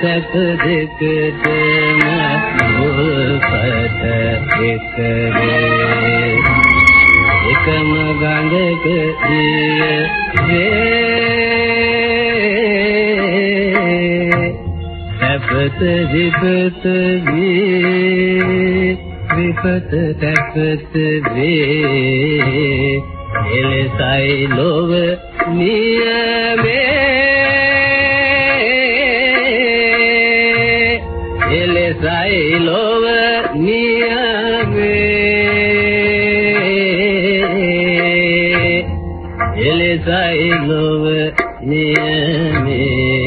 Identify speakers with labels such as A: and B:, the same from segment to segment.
A: සැප දෙකටම උල්පත එකවේ එකම ගඟක දිය. වේ. සැපත විපත වේ විපත සැපත වේ. එලෙසයි ලොව නියමේ. නියමේ එලෙසයි ලොව නියමේ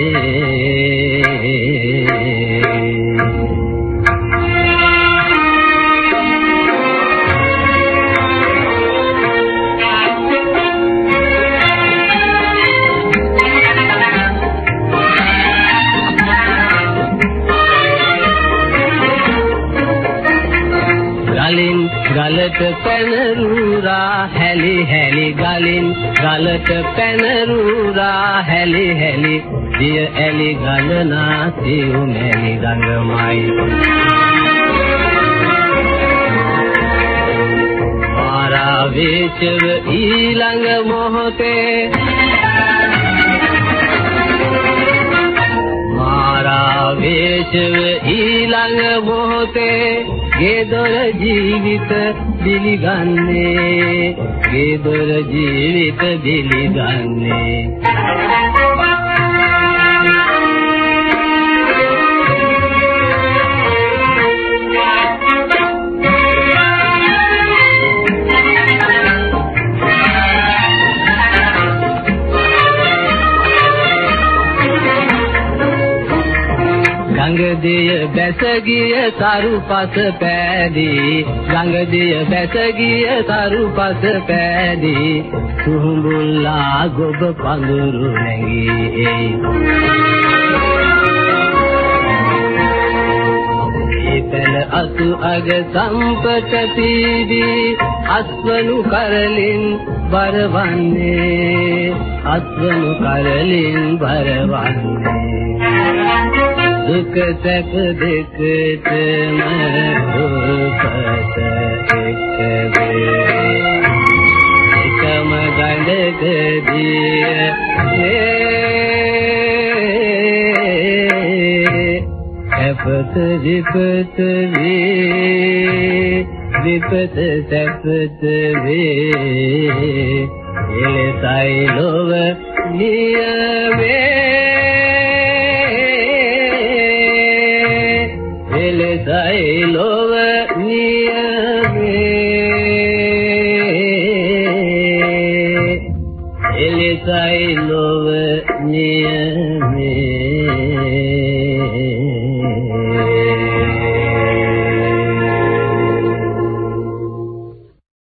A: ගලට පැනරුරා හැලි හැලි ගලින්. ගලට පැනරුරා හැලි හැලි. දිය ඇලි ගලනා සිව් මැලි රංගමයි ආරාවේචව ඊළඟ මොහොතේ මාරාවේචව ඊළඟ මොහොතේ ගේදොර ජීවිත දිලිගන්නේ ගේදොර ජීවිත දිලිගන්නේ ගංගදිය බැස ගිය තරුපස පෑදී. ගංගදිය බැස ගිය තරුපස පෑදී. සුහුඹුල්ලා ගොබ පඳුරු නැගී. පෙළ අතු අග සම්පත තීදී අස්වනු කරලින් බරවන්නේ. අස්වනු කරලින් බරවන්නේ. දුක සැප දෙකටම දුපත එක්කවේ එකම ගඳක දිය අපත විපත වේ විපත සැපත වේ එලෙසයි ලොව නියමේ දයි ලොව නියමේ. එලෙසයි ලොව නියමේ.